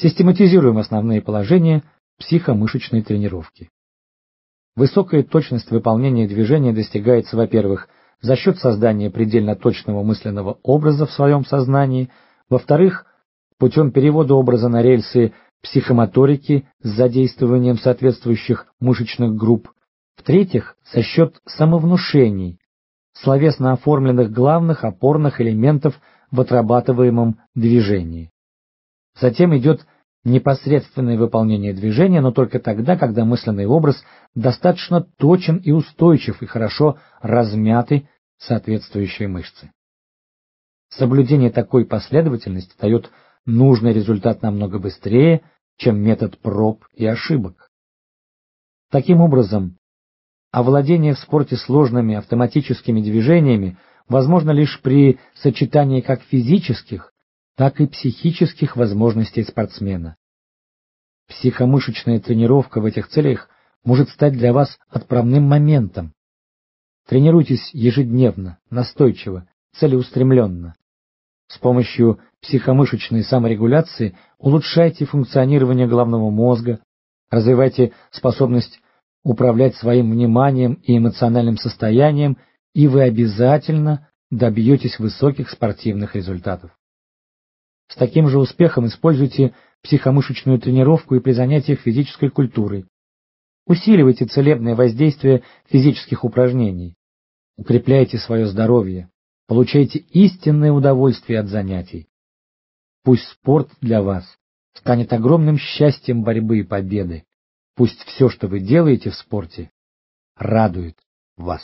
Систематизируем основные положения психомышечной тренировки. Высокая точность выполнения движения достигается, во-первых, за счет создания предельно точного мысленного образа в своем сознании, во-вторых, путем перевода образа на рельсы психомоторики с задействованием соответствующих мышечных групп, в-третьих, за счет самовнушений, словесно оформленных главных опорных элементов в отрабатываемом движении. Затем идет непосредственное выполнение движения, но только тогда, когда мысленный образ достаточно точен и устойчив и хорошо размяты соответствующие мышцы. Соблюдение такой последовательности дает нужный результат намного быстрее, чем метод проб и ошибок. Таким образом, овладение в спорте сложными автоматическими движениями возможно лишь при сочетании как физических, так и психических возможностей спортсмена. Психомышечная тренировка в этих целях может стать для вас отправным моментом. Тренируйтесь ежедневно, настойчиво, целеустремленно. С помощью психомышечной саморегуляции улучшайте функционирование головного мозга, развивайте способность управлять своим вниманием и эмоциональным состоянием, и вы обязательно добьетесь высоких спортивных результатов. С таким же успехом используйте психомышечную тренировку и при занятиях физической культурой. Усиливайте целебное воздействие физических упражнений. Укрепляйте свое здоровье. Получайте истинное удовольствие от занятий. Пусть спорт для вас станет огромным счастьем борьбы и победы. Пусть все, что вы делаете в спорте, радует вас.